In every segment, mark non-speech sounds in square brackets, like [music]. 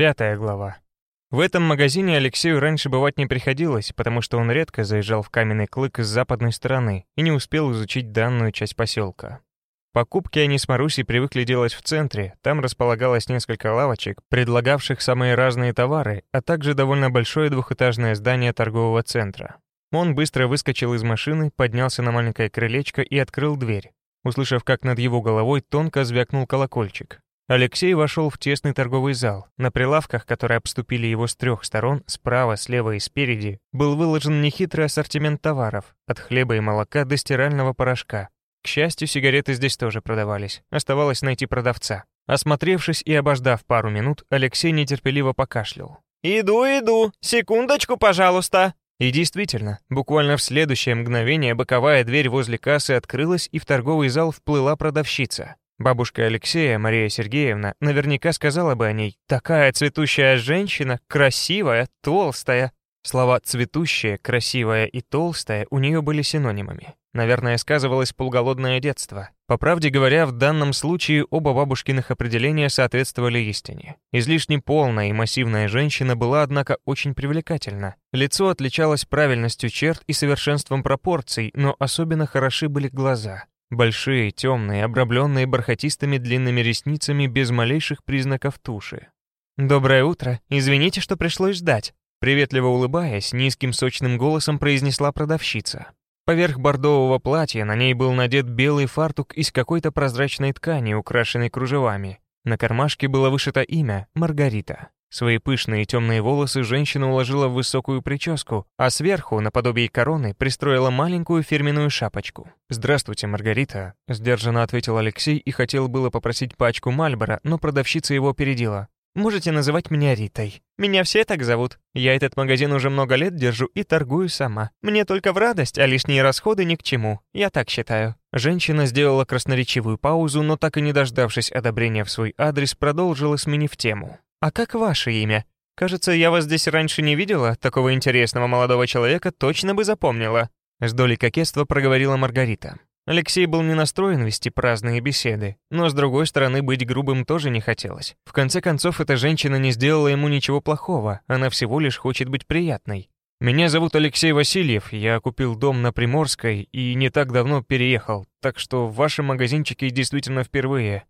Пятая глава. В этом магазине Алексею раньше бывать не приходилось, потому что он редко заезжал в каменный клык с западной стороны и не успел изучить данную часть поселка. Покупки они с Марусей привыкли делать в центре, там располагалось несколько лавочек, предлагавших самые разные товары, а также довольно большое двухэтажное здание торгового центра. Он быстро выскочил из машины, поднялся на маленькое крылечко и открыл дверь, услышав, как над его головой тонко звякнул колокольчик. Алексей вошел в тесный торговый зал. На прилавках, которые обступили его с трех сторон, справа, слева и спереди, был выложен нехитрый ассортимент товаров, от хлеба и молока до стирального порошка. К счастью, сигареты здесь тоже продавались. Оставалось найти продавца. Осмотревшись и обождав пару минут, Алексей нетерпеливо покашлял. «Иду, иду! Секундочку, пожалуйста!» И действительно, буквально в следующее мгновение боковая дверь возле кассы открылась, и в торговый зал вплыла продавщица. Бабушка Алексея, Мария Сергеевна, наверняка сказала бы о ней «такая цветущая женщина, красивая, толстая». Слова «цветущая», «красивая» и «толстая» у нее были синонимами. Наверное, сказывалось полуголодное детство. По правде говоря, в данном случае оба бабушкиных определения соответствовали истине. Излишне полная и массивная женщина была, однако, очень привлекательна. Лицо отличалось правильностью черт и совершенством пропорций, но особенно хороши были глаза. Большие, темные, обрамленные бархатистыми длинными ресницами без малейших признаков туши. «Доброе утро. Извините, что пришлось ждать». Приветливо улыбаясь, низким сочным голосом произнесла продавщица. Поверх бордового платья на ней был надет белый фартук из какой-то прозрачной ткани, украшенной кружевами. На кармашке было вышито имя «Маргарита». Свои пышные темные волосы женщина уложила в высокую прическу, а сверху, наподобие короны, пристроила маленькую фирменную шапочку. «Здравствуйте, Маргарита», — сдержанно ответил Алексей и хотел было попросить пачку Мальбора, но продавщица его опередила. «Можете называть меня Ритой. Меня все так зовут. Я этот магазин уже много лет держу и торгую сама. Мне только в радость, а лишние расходы ни к чему. Я так считаю». Женщина сделала красноречивую паузу, но так и не дождавшись одобрения в свой адрес, продолжила, сменив тему. «А как ваше имя? Кажется, я вас здесь раньше не видела, такого интересного молодого человека точно бы запомнила». С долей кокетства проговорила Маргарита. Алексей был не настроен вести праздные беседы, но, с другой стороны, быть грубым тоже не хотелось. В конце концов, эта женщина не сделала ему ничего плохого, она всего лишь хочет быть приятной. «Меня зовут Алексей Васильев, я купил дом на Приморской и не так давно переехал, так что в вашем магазинчике действительно впервые».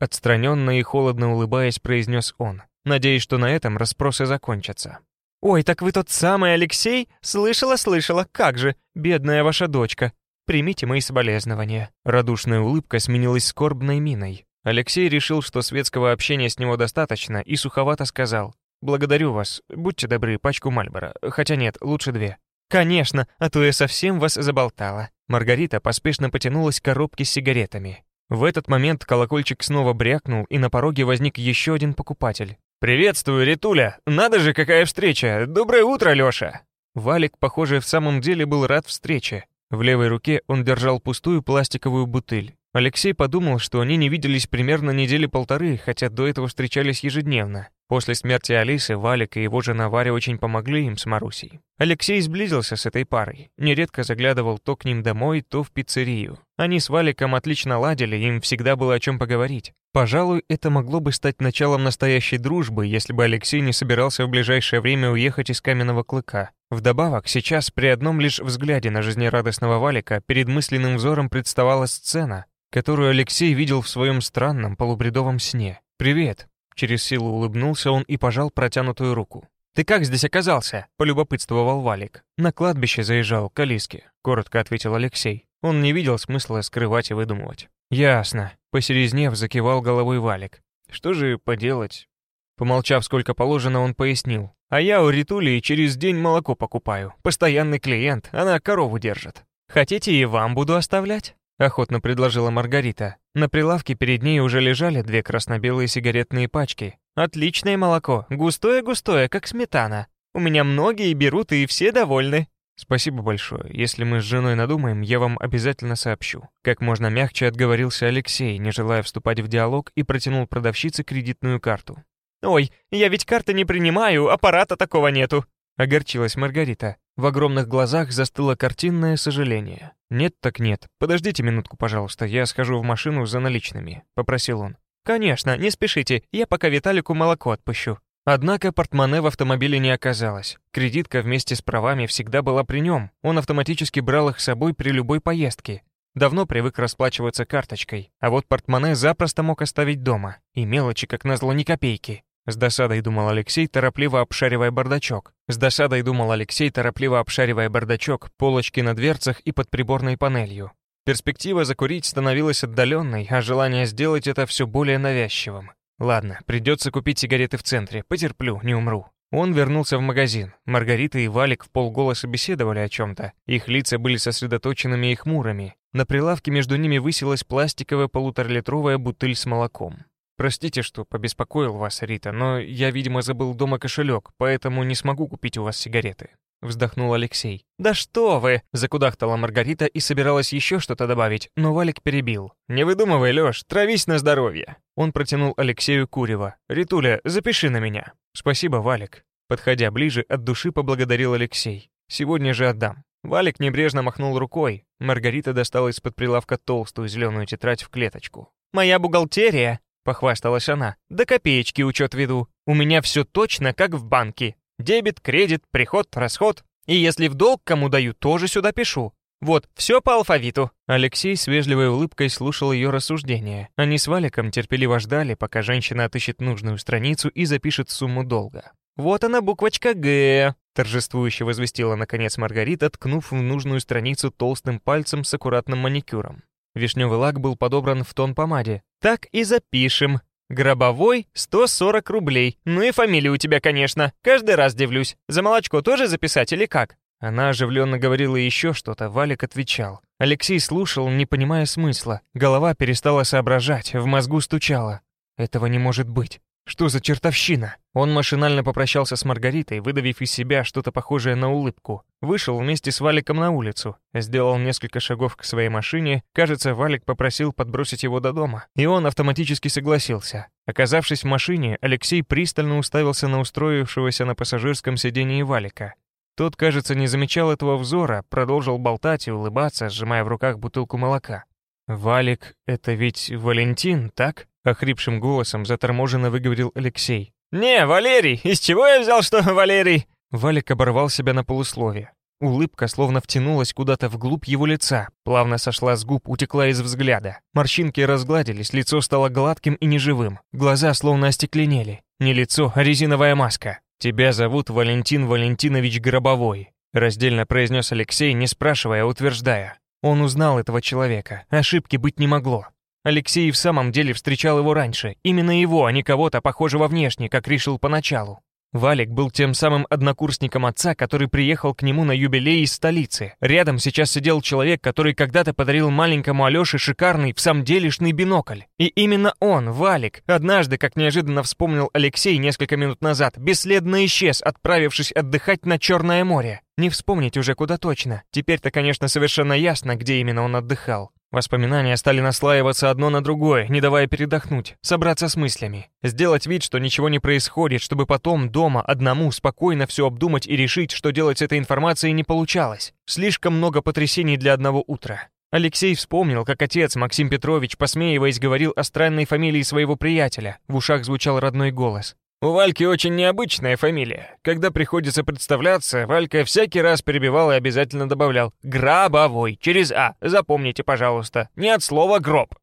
Отстраненно и холодно улыбаясь, произнес он надеясь, что на этом расспросы закончатся. «Ой, так вы тот самый Алексей? Слышала, слышала, как же, бедная ваша дочка. Примите мои соболезнования». Радушная улыбка сменилась скорбной миной. Алексей решил, что светского общения с него достаточно, и суховато сказал, «Благодарю вас, будьте добры, пачку Мальбора, хотя нет, лучше две». «Конечно, а то я совсем вас заболтала». Маргарита поспешно потянулась к коробке с сигаретами. В этот момент колокольчик снова брякнул, и на пороге возник еще один покупатель. «Приветствую, Ритуля! Надо же, какая встреча! Доброе утро, Лёша!» Валик, похоже, в самом деле был рад встрече. В левой руке он держал пустую пластиковую бутыль. Алексей подумал, что они не виделись примерно недели полторы, хотя до этого встречались ежедневно. После смерти Алисы Валик и его жена Варя очень помогли им с Марусей. Алексей сблизился с этой парой, нередко заглядывал то к ним домой, то в пиццерию. Они с Валиком отлично ладили, им всегда было о чем поговорить. Пожалуй, это могло бы стать началом настоящей дружбы, если бы Алексей не собирался в ближайшее время уехать из Каменного Клыка. Вдобавок, сейчас при одном лишь взгляде на жизнерадостного Валика перед мысленным взором представала сцена, которую Алексей видел в своем странном полубредовом сне. «Привет!» Через силу улыбнулся он и пожал протянутую руку. «Ты как здесь оказался?» — полюбопытствовал Валик. «На кладбище заезжал, к Алиске», — коротко ответил Алексей. Он не видел смысла скрывать и выдумывать. «Ясно», — посерезнев закивал головой Валик. «Что же поделать?» Помолчав сколько положено, он пояснил. «А я у Ритули через день молоко покупаю. Постоянный клиент, она корову держит. Хотите, и вам буду оставлять?» — охотно предложила Маргарита. На прилавке перед ней уже лежали две красно-белые сигаретные пачки. «Отличное молоко, густое-густое, как сметана. У меня многие берут, и все довольны». «Спасибо большое. Если мы с женой надумаем, я вам обязательно сообщу». Как можно мягче отговорился Алексей, не желая вступать в диалог, и протянул продавщице кредитную карту. «Ой, я ведь карты не принимаю, аппарата такого нету», — огорчилась Маргарита. В огромных глазах застыло картинное сожаление. «Нет так нет. Подождите минутку, пожалуйста, я схожу в машину за наличными», — попросил он. «Конечно, не спешите, я пока Виталику молоко отпущу». Однако портмоне в автомобиле не оказалось. Кредитка вместе с правами всегда была при нем. Он автоматически брал их с собой при любой поездке. Давно привык расплачиваться карточкой, а вот портмоне запросто мог оставить дома. И мелочи, как назло, ни копейки. С досадой думал Алексей, торопливо обшаривая бардачок. С досадой думал Алексей, торопливо обшаривая бардачок, полочки на дверцах и под приборной панелью. Перспектива закурить становилась отдаленной, а желание сделать это все более навязчивым. Ладно, придется купить сигареты в центре, потерплю, не умру. Он вернулся в магазин. Маргарита и Валик в полголоса беседовали о чем-то. Их лица были сосредоточенными и хмурыми. На прилавке между ними высилась пластиковая полуторалитровая бутыль с молоком. «Простите, что побеспокоил вас, Рита, но я, видимо, забыл дома кошелек, поэтому не смогу купить у вас сигареты», — вздохнул Алексей. «Да что вы!» — закудахтала Маргарита и собиралась еще что-то добавить, но Валик перебил. «Не выдумывай, Лёш, травись на здоровье!» Он протянул Алексею курево. «Ритуля, запиши на меня». «Спасибо, Валик». Подходя ближе, от души поблагодарил Алексей. «Сегодня же отдам». Валик небрежно махнул рукой. Маргарита достала из-под прилавка толстую зеленую тетрадь в клеточку. «Моя бухгалтерия!» — похвасталась она. «До копеечки учет веду. У меня все точно, как в банке. Дебет, кредит, приход, расход. И если в долг кому даю, тоже сюда пишу. Вот, все по алфавиту». Алексей с вежливой улыбкой слушал ее рассуждения. Они с Валиком терпеливо ждали, пока женщина отыщет нужную страницу и запишет сумму долга. «Вот она, буквочка «Г», — торжествующе возвестила наконец Маргарита, ткнув в нужную страницу толстым пальцем с аккуратным маникюром. Вишневый лак был подобран в тон помаде. «Так и запишем. Гробовой — 140 рублей. Ну и фамилия у тебя, конечно. Каждый раз дивлюсь. За молочко тоже записать или как?» Она оживленно говорила еще что-то, Валик отвечал. Алексей слушал, не понимая смысла. Голова перестала соображать, в мозгу стучала. «Этого не может быть. Что за чертовщина? Он машинально попрощался с Маргаритой, выдавив из себя что-то похожее на улыбку. Вышел вместе с Валиком на улицу, сделал несколько шагов к своей машине. Кажется, Валик попросил подбросить его до дома, и он автоматически согласился. Оказавшись в машине, Алексей пристально уставился на устроившегося на пассажирском сидении Валика. Тот, кажется, не замечал этого взора, продолжил болтать и улыбаться, сжимая в руках бутылку молока. «Валик — это ведь Валентин, так?» Охрипшим голосом заторможенно выговорил Алексей. «Не, Валерий! Из чего я взял, что [laughs] Валерий?» Валик оборвал себя на полусловие. Улыбка словно втянулась куда-то вглубь его лица, плавно сошла с губ, утекла из взгляда. Морщинки разгладились, лицо стало гладким и неживым. Глаза словно остекленели. Не лицо, а резиновая маска. «Тебя зовут Валентин Валентинович Гробовой», раздельно произнес Алексей, не спрашивая, а утверждая. Он узнал этого человека, ошибки быть не могло. Алексей в самом деле встречал его раньше, именно его, а не кого-то похожего внешне, как решил поначалу. Валик был тем самым однокурсником отца, который приехал к нему на юбилей из столицы. Рядом сейчас сидел человек, который когда-то подарил маленькому Алёше шикарный, в самом делешный бинокль. И именно он, Валик, однажды, как неожиданно вспомнил Алексей несколько минут назад, бесследно исчез, отправившись отдыхать на Черное море. Не вспомнить уже куда точно. Теперь-то, конечно, совершенно ясно, где именно он отдыхал. Воспоминания стали наслаиваться одно на другое, не давая передохнуть, собраться с мыслями. Сделать вид, что ничего не происходит, чтобы потом дома одному спокойно все обдумать и решить, что делать с этой информацией не получалось. Слишком много потрясений для одного утра. Алексей вспомнил, как отец Максим Петрович, посмеиваясь, говорил о странной фамилии своего приятеля. В ушах звучал родной голос. У Вальки очень необычная фамилия. Когда приходится представляться, Валька всякий раз перебивал и обязательно добавлял «Гробовой» через «А». Запомните, пожалуйста, не от слова «гроб».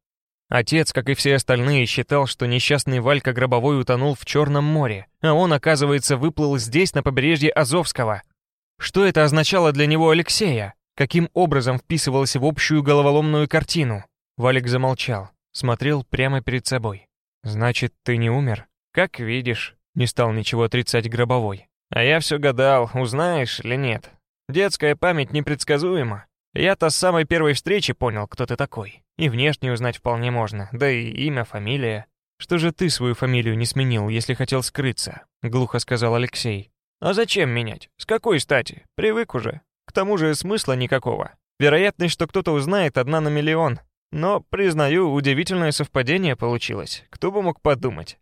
Отец, как и все остальные, считал, что несчастный Валька Гробовой утонул в Черном море, а он, оказывается, выплыл здесь, на побережье Азовского. Что это означало для него Алексея? Каким образом вписывалось в общую головоломную картину? Валик замолчал, смотрел прямо перед собой. «Значит, ты не умер?» «Как видишь», — не стал ничего отрицать гробовой. «А я все гадал, узнаешь или нет. Детская память непредсказуема. Я-то с самой первой встречи понял, кто ты такой. И внешне узнать вполне можно, да и имя, фамилия. Что же ты свою фамилию не сменил, если хотел скрыться?» — глухо сказал Алексей. «А зачем менять? С какой стати? Привык уже. К тому же смысла никакого. Вероятность, что кто-то узнает, одна на миллион. Но, признаю, удивительное совпадение получилось. Кто бы мог подумать.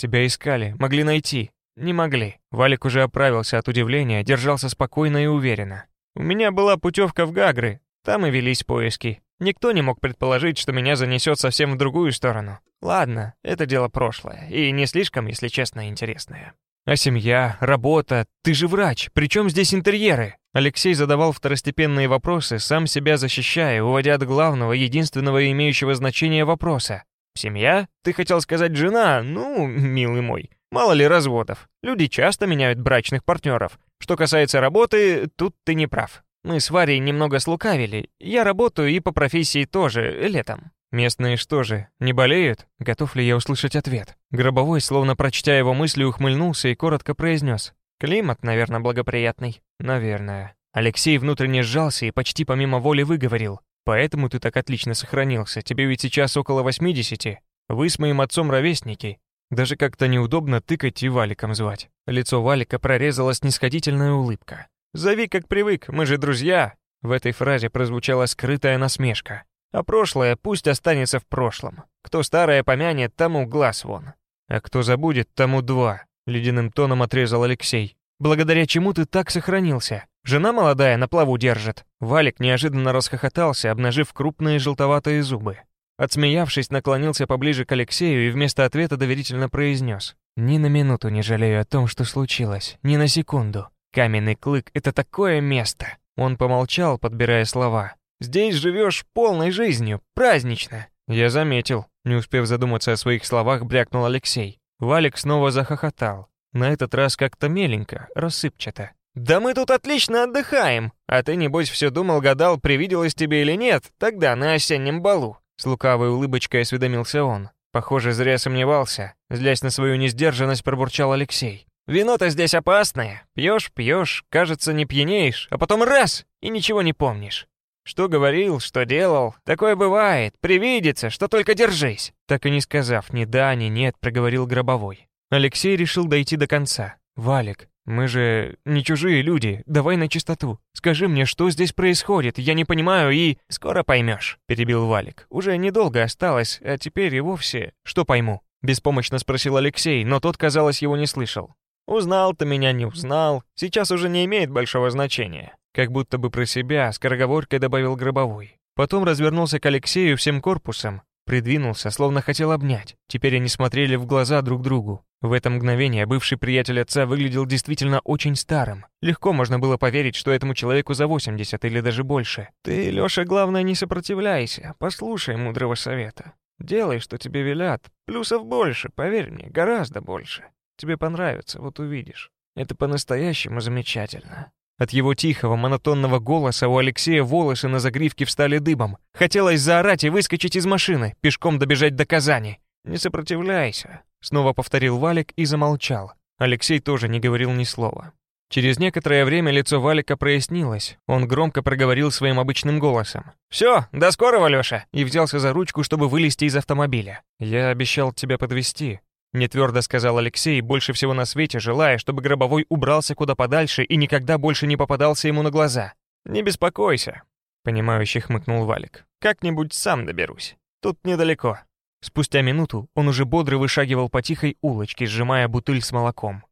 Тебя искали, могли найти. Не могли. Валик уже оправился от удивления, держался спокойно и уверенно. У меня была путевка в Гагры, там и велись поиски. Никто не мог предположить, что меня занесет совсем в другую сторону. Ладно, это дело прошлое, и не слишком, если честно, интересное. А семья, работа, ты же врач, причем здесь интерьеры? Алексей задавал второстепенные вопросы, сам себя защищая, уводя от главного, единственного имеющего значения вопроса. «Семья? Ты хотел сказать жена? Ну, милый мой, мало ли разводов. Люди часто меняют брачных партнеров. Что касается работы, тут ты не прав. Мы с Варей немного слукавили. Я работаю и по профессии тоже, летом. Местные что же, не болеют? Готов ли я услышать ответ? Гробовой, словно прочтя его мысли, ухмыльнулся и коротко произнес. Климат, наверное, благоприятный. Наверное. Алексей внутренне сжался и почти помимо воли выговорил. Поэтому ты так отлично сохранился. Тебе ведь сейчас около 80. Вы с моим отцом ровесники. Даже как-то неудобно тыкать и Валиком звать. Лицо Валика прорезала снисходительная улыбка. «Зови, как привык, мы же друзья!» В этой фразе прозвучала скрытая насмешка. А прошлое пусть останется в прошлом. Кто старое помянет, тому глаз вон. А кто забудет, тому два, ледяным тоном отрезал Алексей. Благодаря чему ты так сохранился? Жена молодая на плаву держит. Валик неожиданно расхохотался, обнажив крупные желтоватые зубы. Отсмеявшись, наклонился поближе к Алексею и вместо ответа доверительно произнес. «Ни на минуту не жалею о том, что случилось. Ни на секунду. Каменный клык — это такое место!» Он помолчал, подбирая слова. Здесь живешь полной жизнью, празднично». «Я заметил», — не успев задуматься о своих словах, брякнул Алексей. Валик снова захохотал. На этот раз как-то меленько, рассыпчато. «Да мы тут отлично отдыхаем! А ты, небось, все думал-гадал, привиделось тебе или нет, тогда на осеннем балу!» С лукавой улыбочкой осведомился он. Похоже, зря сомневался. Злясь на свою несдержанность, пробурчал Алексей. «Вино-то здесь опасное. Пьешь, пьешь, кажется, не пьянеешь, а потом раз — и ничего не помнишь. Что говорил, что делал, такое бывает, привидится, что только держись. Так и не сказав ни да, ни нет, проговорил Гробовой. Алексей решил дойти до конца. «Валик, мы же не чужие люди, давай на чистоту. Скажи мне, что здесь происходит, я не понимаю и...» «Скоро поймешь», — перебил Валик. «Уже недолго осталось, а теперь и вовсе...» «Что пойму?» — беспомощно спросил Алексей, но тот, казалось, его не слышал. «Узнал ты меня, не узнал, сейчас уже не имеет большого значения. Как будто бы про себя, скороговоркой добавил Гробовой. Потом развернулся к Алексею всем корпусом, придвинулся, словно хотел обнять. Теперь они смотрели в глаза друг другу. В это мгновение бывший приятель отца выглядел действительно очень старым. Легко можно было поверить, что этому человеку за 80 или даже больше. «Ты, Лёша, главное, не сопротивляйся. Послушай мудрого совета. Делай, что тебе велят. Плюсов больше, поверь мне, гораздо больше. Тебе понравится, вот увидишь. Это по-настоящему замечательно. От его тихого, монотонного голоса у Алексея волосы на загривке встали дыбом. Хотелось заорать и выскочить из машины, пешком добежать до Казани. «Не сопротивляйся», — снова повторил Валик и замолчал. Алексей тоже не говорил ни слова. Через некоторое время лицо Валика прояснилось. Он громко проговорил своим обычным голосом. «Все, до скорого, Лёша!» и взялся за ручку, чтобы вылезти из автомобиля. «Я обещал тебя подвести, Нетвердо сказал Алексей, больше всего на свете желая, чтобы Гробовой убрался куда подальше и никогда больше не попадался ему на глаза. «Не беспокойся», — понимающе хмыкнул Валик. «Как-нибудь сам доберусь. Тут недалеко». Спустя минуту он уже бодро вышагивал по тихой улочке, сжимая бутыль с молоком.